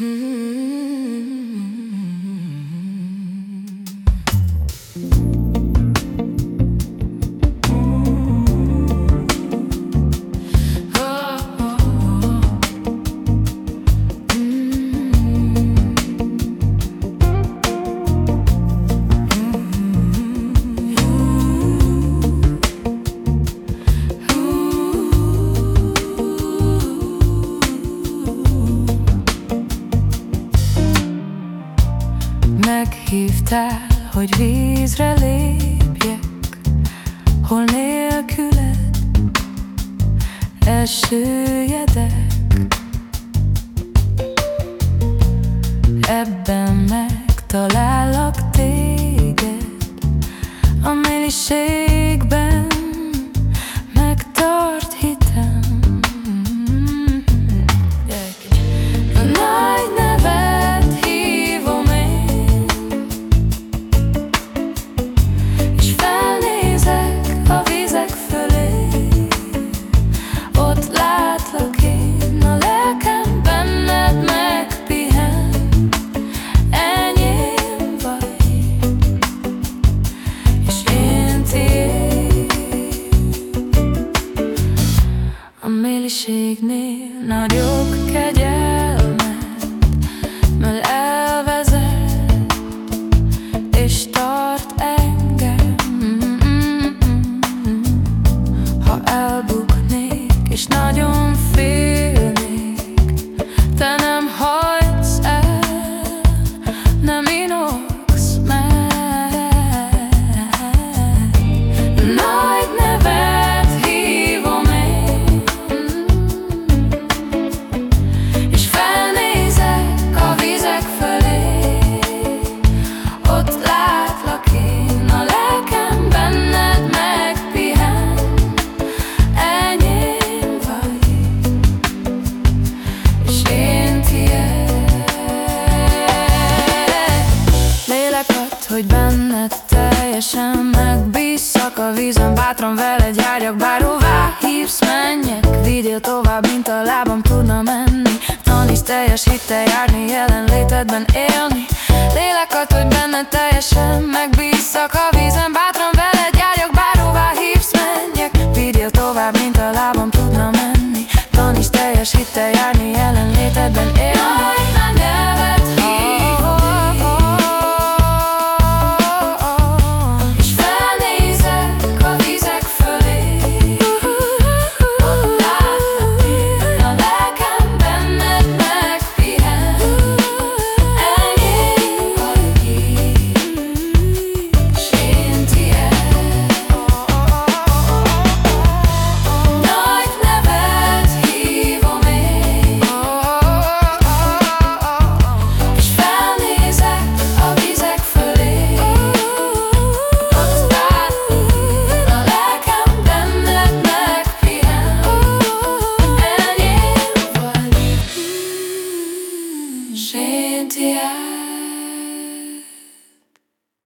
Hmm. Meghívtál, hogy vízre lépjek Hol nélküled elsőjedek Ebben megtalállak téged A mélységben nagyobb kegyelmet Mert elvezet és tart engem. Ha elbuknék és nagyon félnék Te nem hagysz el, nem inogsz teljesen megbízzak A vízen bátran veled járjak bárhová hívsz, menjek. Vigyél tovább, mint a lábam tudna menni. Taníts teljes hittel járni, jelenlétedben élni. Lélek ad, hogy benned teljesen megbízzak A